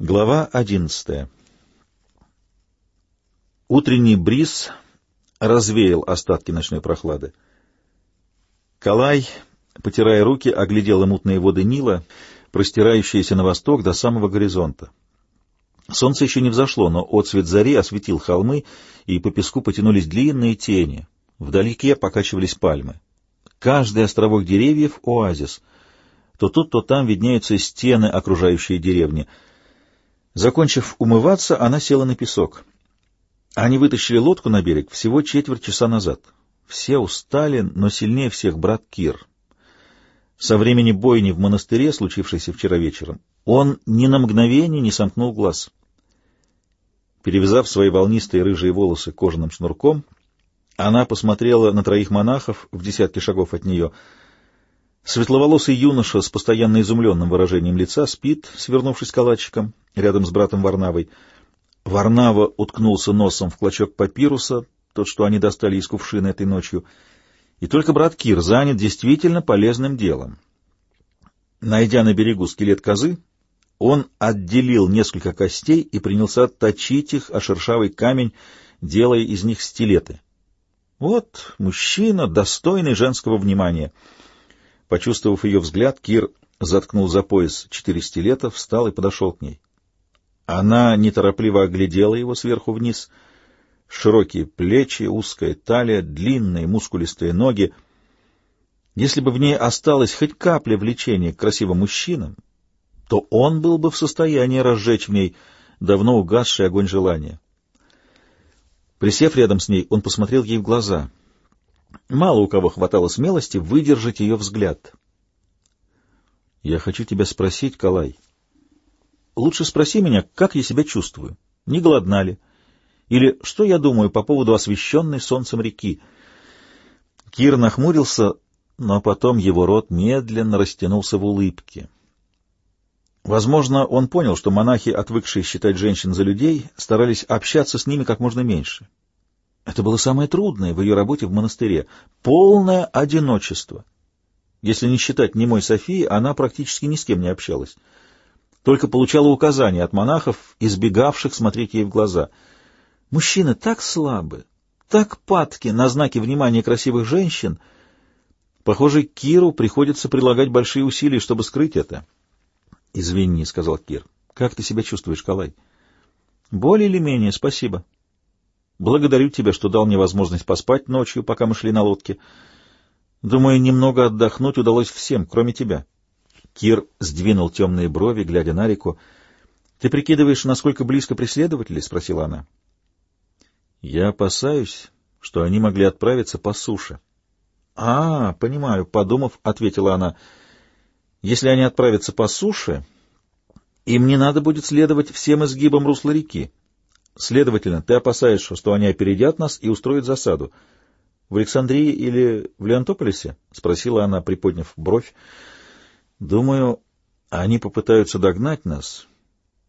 Глава одиннадцатая Утренний бриз развеял остатки ночной прохлады. Калай, потирая руки, оглядела мутные воды Нила, простирающиеся на восток до самого горизонта. Солнце еще не взошло, но отсвет зари осветил холмы, и по песку потянулись длинные тени. Вдалеке покачивались пальмы. Каждый островок деревьев — оазис. То тут, то там виднеются стены, окружающие деревни. Закончив умываться, она села на песок. Они вытащили лодку на берег всего четверть часа назад. Все устали, но сильнее всех брат Кир. Со времени бойни в монастыре, случившейся вчера вечером, он ни на мгновение не сомкнул глаз. Перевязав свои волнистые рыжие волосы кожаным шнурком, она посмотрела на троих монахов в десятке шагов от нее. Светловолосый юноша с постоянно изумленным выражением лица спит, свернувшись калачиком, рядом с братом Варнавой. Варнава уткнулся носом в клочок папируса, тот, что они достали из кувшина этой ночью, и только брат Кир занят действительно полезным делом. Найдя на берегу скелет козы, он отделил несколько костей и принялся точить их о шершавый камень, делая из них стилеты. Вот мужчина, достойный женского внимания. Почувствовав ее взгляд, Кир заткнул за пояс четыре стилета, встал и подошел к ней. Она неторопливо оглядела его сверху вниз. Широкие плечи, узкая талия, длинные мускулистые ноги. Если бы в ней осталась хоть капля влечения к красивым мужчинам, то он был бы в состоянии разжечь в ней давно угасший огонь желания. Присев рядом с ней, он посмотрел ей в глаза. Мало у кого хватало смелости выдержать ее взгляд. — Я хочу тебя спросить, Калай. Лучше спроси меня, как я себя чувствую. Не голодна ли? Или что я думаю по поводу освещенной солнцем реки? Кир нахмурился, но потом его рот медленно растянулся в улыбке. Возможно, он понял, что монахи, отвыкшие считать женщин за людей, старались общаться с ними как можно меньше. Это было самое трудное в ее работе в монастыре — полное одиночество. Если не считать немой Софии, она практически ни с кем не общалась. Только получала указания от монахов, избегавших смотреть ей в глаза. Мужчины так слабы, так падки на знаки внимания красивых женщин. Похоже, Киру приходится прилагать большие усилия, чтобы скрыть это. — Извини, — сказал Кир. — Как ты себя чувствуешь, Калай? — Более или менее, спасибо. Благодарю тебя, что дал мне возможность поспать ночью, пока мы шли на лодке. Думаю, немного отдохнуть удалось всем, кроме тебя. Кир сдвинул темные брови, глядя на реку. — Ты прикидываешь, насколько близко преследователи? — спросила она. — Я опасаюсь, что они могли отправиться по суше. — А, понимаю, — подумав, ответила она. — если они отправятся по суше, им не надо будет следовать всем изгибам русла реки. Следовательно, ты опасаешься, что они опередят нас и устроят засаду. В Александрии или в Леонтополисе? — спросила она, приподняв бровь. — Думаю, они попытаются догнать нас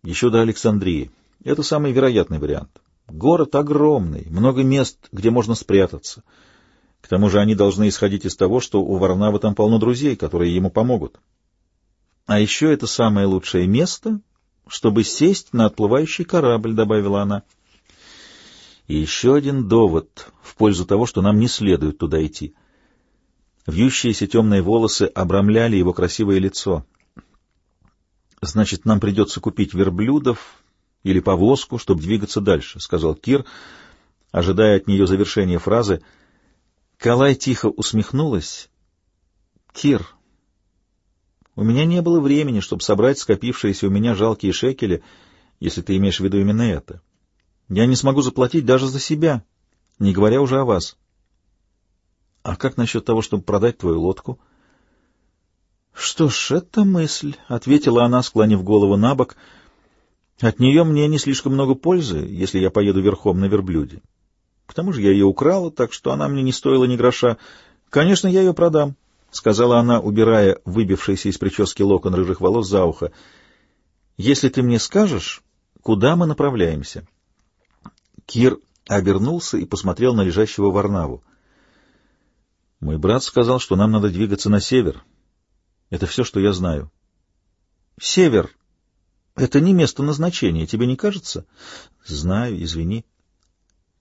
еще до Александрии. Это самый вероятный вариант. Город огромный, много мест, где можно спрятаться. К тому же они должны исходить из того, что у Варнава там полно друзей, которые ему помогут. А еще это самое лучшее место, чтобы сесть на отплывающий корабль, — добавила она. И еще один довод в пользу того, что нам не следует туда идти. Вьющиеся темные волосы обрамляли его красивое лицо. «Значит, нам придется купить верблюдов или повозку, чтобы двигаться дальше», — сказал Кир, ожидая от нее завершения фразы. Калай тихо усмехнулась. «Кир, у меня не было времени, чтобы собрать скопившиеся у меня жалкие шекели, если ты имеешь в виду именно это. Я не смогу заплатить даже за себя, не говоря уже о вас. А как насчет того, чтобы продать твою лодку? Что ж, это мысль, — ответила она, склонив голову на бок. От нее мне не слишком много пользы, если я поеду верхом на верблюде. К тому же я ее украла, так что она мне не стоила ни гроша. Конечно, я ее продам. — сказала она, убирая выбившийся из прически локон рыжих волос за ухо, — если ты мне скажешь, куда мы направляемся. Кир обернулся и посмотрел на лежащего Варнаву. Мой брат сказал, что нам надо двигаться на север. Это все, что я знаю. Север. Это не место назначения, тебе не кажется? Знаю, извини.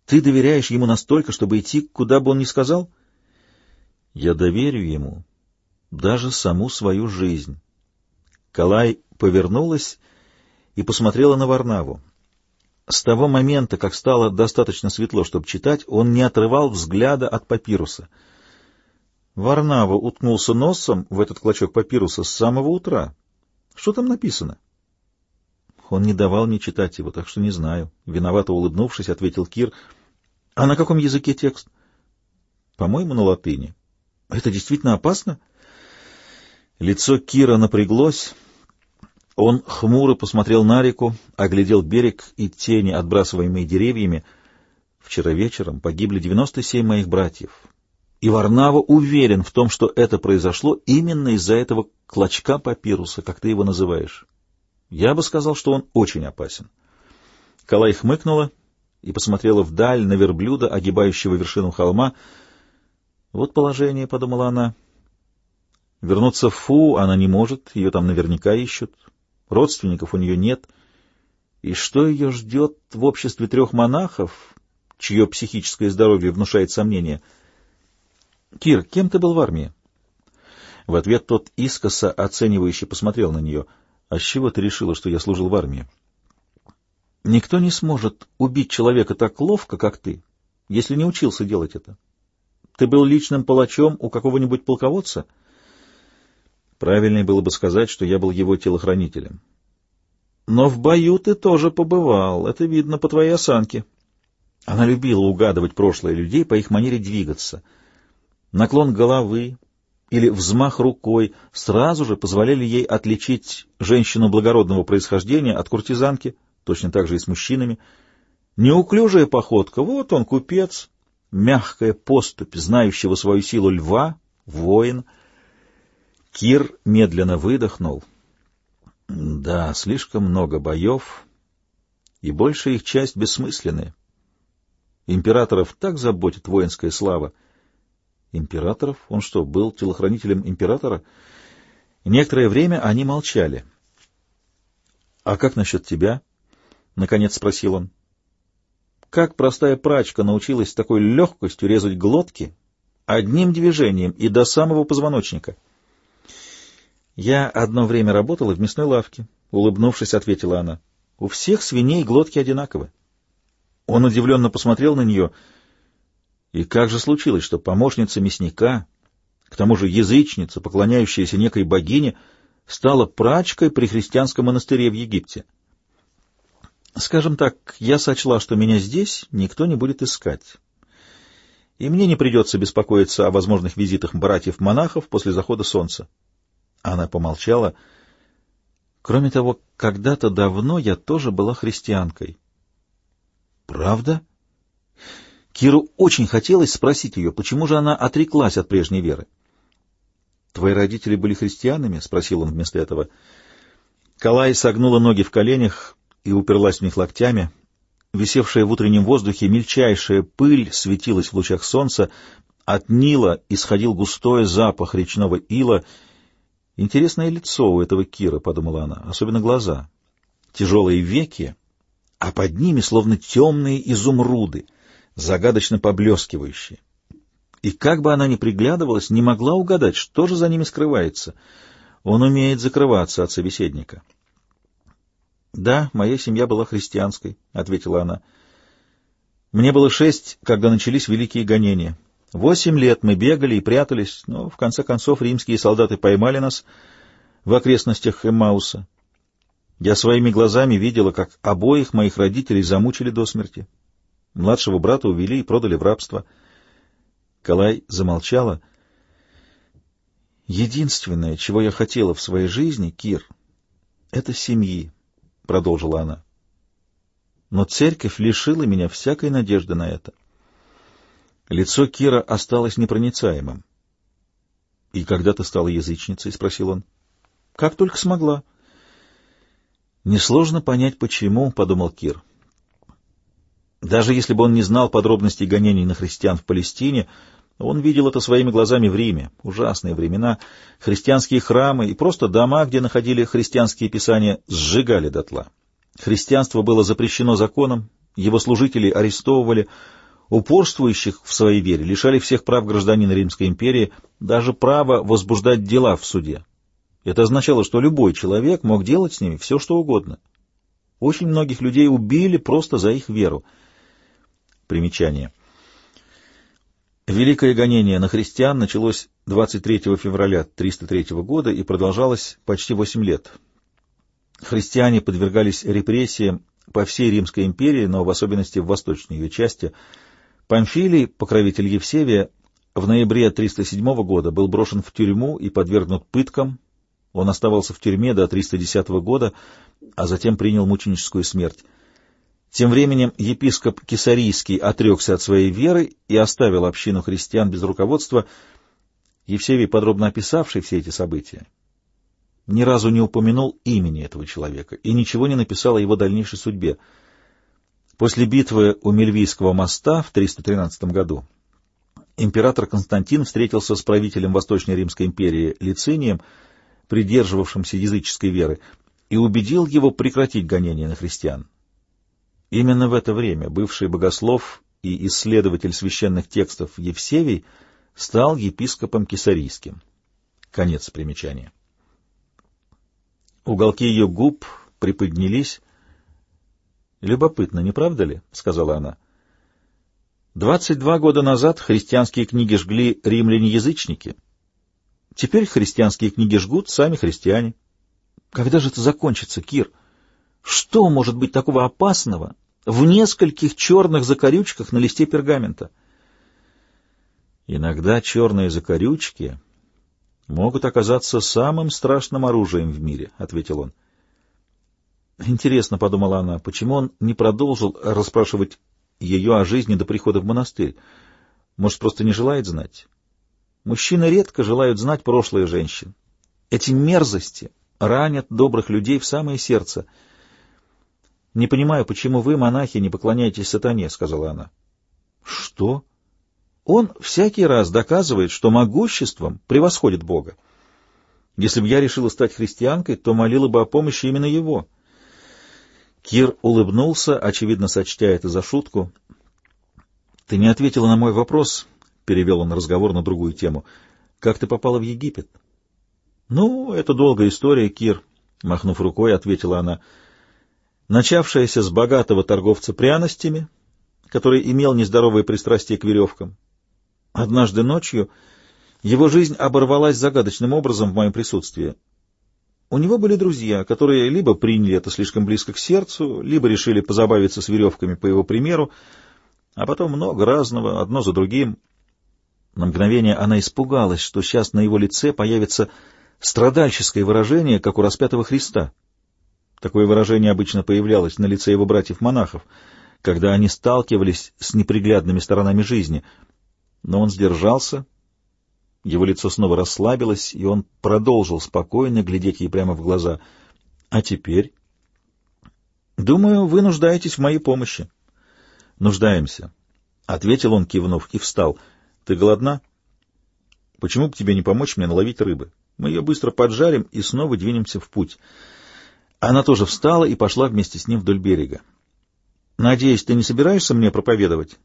Ты доверяешь ему настолько, чтобы идти, куда бы он ни сказал? Я доверю ему даже саму свою жизнь. Калай повернулась и посмотрела на Варнаву. С того момента, как стало достаточно светло, чтобы читать, он не отрывал взгляда от папируса. Варнава уткнулся носом в этот клочок папируса с самого утра. Что там написано? Он не давал мне читать его, так что не знаю. Виновато улыбнувшись, ответил Кир. А на каком языке текст? По-моему, на латыни. Это действительно опасно? Лицо Кира напряглось. Он хмуро посмотрел на реку, оглядел берег и тени, отбрасываемые деревьями. Вчера вечером погибли 97 моих братьев. И Варнава уверен в том, что это произошло именно из-за этого клочка папируса, как ты его называешь. Я бы сказал, что он очень опасен. Калай хмыкнула и посмотрела вдаль на верблюда, огибающего вершину холма. Вот положение, — подумала она. Вернуться в Фу она не может, ее там наверняка ищут. Родственников у нее нет. И что ее ждет в обществе трех монахов, чье психическое здоровье внушает сомнения? «Кир, кем ты был в армии?» В ответ тот искоса оценивающе посмотрел на нее. «А с чего ты решила, что я служил в армии?» «Никто не сможет убить человека так ловко, как ты, если не учился делать это. Ты был личным палачом у какого-нибудь полководца?» Правильнее было бы сказать, что я был его телохранителем. Но в бою ты тоже побывал, это видно по твоей осанке. Она любила угадывать прошлое людей по их манере двигаться. Наклон головы или взмах рукой сразу же позволяли ей отличить женщину благородного происхождения от куртизанки, точно так же и с мужчинами. Неуклюжая походка — вот он, купец, мягкая поступь знающего свою силу льва, воин — Кир медленно выдохнул. Да, слишком много боев, и большая их часть бессмысленны. Императоров так заботит воинская слава. Императоров? Он что, был телохранителем императора? Некоторое время они молчали. — А как насчет тебя? — наконец спросил он. — Как простая прачка научилась с такой легкостью резать глотки одним движением и до самого позвоночника? — «Я одно время работала в мясной лавке», — улыбнувшись, ответила она. «У всех свиней глотки одинаковы». Он удивленно посмотрел на нее. И как же случилось, что помощница мясника, к тому же язычница, поклоняющаяся некой богине, стала прачкой при христианском монастыре в Египте? Скажем так, я сочла, что меня здесь никто не будет искать. И мне не придется беспокоиться о возможных визитах братьев-монахов после захода солнца. Она помолчала. Кроме того, когда-то давно я тоже была христианкой. Правда? Киру очень хотелось спросить ее, почему же она отреклась от прежней веры. «Твои родители были христианами?» — спросил он вместо этого. Калай согнула ноги в коленях и уперлась в них локтями. Висевшая в утреннем воздухе мельчайшая пыль светилась в лучах солнца. От Нила исходил густой запах речного ила — Интересное лицо у этого Кира, — подумала она, — особенно глаза. Тяжелые веки, а под ними словно темные изумруды, загадочно поблескивающие. И как бы она ни приглядывалась, не могла угадать, что же за ними скрывается. Он умеет закрываться от собеседника. — Да, моя семья была христианской, — ответила она. — Мне было шесть, когда начались великие гонения. Восемь лет мы бегали и прятались, но в конце концов римские солдаты поймали нас в окрестностях Эммауса. Я своими глазами видела, как обоих моих родителей замучили до смерти. Младшего брата увели и продали в рабство. Калай замолчала. «Единственное, чего я хотела в своей жизни, Кир, — это семьи», — продолжила она. «Но церковь лишила меня всякой надежды на это». Лицо Кира осталось непроницаемым. — И когда ты стала язычницей? — спросил он. — Как только смогла. — Несложно понять, почему, — подумал Кир. Даже если бы он не знал подробностей гонений на христиан в Палестине, Он видел это своими глазами в Риме. Ужасные времена. Христианские храмы и просто дома, где находили христианские писания, сжигали дотла. Христианство было запрещено законом, его служители арестовывали, упорствующих в своей вере лишали всех прав гражданина Римской империи, даже права возбуждать дела в суде. Это означало, что любой человек мог делать с ними все, что угодно. Очень многих людей убили просто за их веру. Примечание. Великое гонение на христиан началось 23 февраля 303 года и продолжалось почти 8 лет. Христиане подвергались репрессиям по всей Римской империи, но в особенности в восточной ее части. Памфилий, покровитель Евсевия, в ноябре 307 года был брошен в тюрьму и подвергнут пыткам. Он оставался в тюрьме до 310 года, а затем принял мученическую смерть. Тем временем епископ Кесарийский отрекся от своей веры и оставил общину христиан без руководства, Евсевий, подробно описавший все эти события, ни разу не упомянул имени этого человека и ничего не написал о его дальнейшей судьбе. После битвы у Мельвийского моста в 313 году император Константин встретился с правителем Восточной Римской империи Лицинием, придерживавшимся языческой веры, и убедил его прекратить гонения на христиан. Именно в это время бывший богослов и исследователь священных текстов Евсевий стал епископом Кесарийским. Конец примечания. Уголки ее губ приподнялись. «Любопытно, не правда ли?» — сказала она. «Двадцать два года назад христианские книги жгли римляне-язычники. Теперь христианские книги жгут сами христиане. Когда же это закончится, Кир?» Что может быть такого опасного в нескольких черных закорючках на листе пергамента? Иногда черные закорючки могут оказаться самым страшным оружием в мире, — ответил он. Интересно, — подумала она, — почему он не продолжил расспрашивать ее о жизни до прихода в монастырь? Может, просто не желает знать? Мужчины редко желают знать прошлое женщин. Эти мерзости ранят добрых людей в самое сердце — «Не понимаю, почему вы, монахи, не поклоняетесь сатане», — сказала она. «Что?» «Он всякий раз доказывает, что могуществом превосходит Бога. Если бы я решила стать христианкой, то молила бы о помощи именно его». Кир улыбнулся, очевидно, сочтя это за шутку. «Ты не ответила на мой вопрос», — перевел он разговор на другую тему. «Как ты попала в Египет?» «Ну, это долгая история, Кир», — махнув рукой, ответила она начавшаяся с богатого торговца пряностями, который имел нездоровое пристрастие к веревкам. Однажды ночью его жизнь оборвалась загадочным образом в моем присутствии. У него были друзья, которые либо приняли это слишком близко к сердцу, либо решили позабавиться с веревками по его примеру, а потом много разного, одно за другим. На мгновение она испугалась, что сейчас на его лице появится страдальческое выражение, как у распятого Христа. Такое выражение обычно появлялось на лице его братьев-монахов, когда они сталкивались с неприглядными сторонами жизни. Но он сдержался, его лицо снова расслабилось, и он продолжил спокойно глядеть ей прямо в глаза. — А теперь? — Думаю, вы нуждаетесь в моей помощи. — Нуждаемся, — ответил он, кивнув, и встал. — Ты голодна? — Почему бы тебе не помочь мне наловить рыбы? Мы ее быстро поджарим и снова двинемся в путь. Она тоже встала и пошла вместе с ним вдоль берега. «Надеюсь, ты не собираешься мне проповедовать?»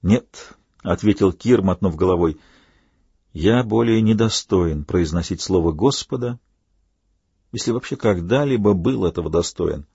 «Нет», — ответил Кир, мотнув головой. «Я более недостоин произносить слово Господа, если вообще когда-либо был этого достоин».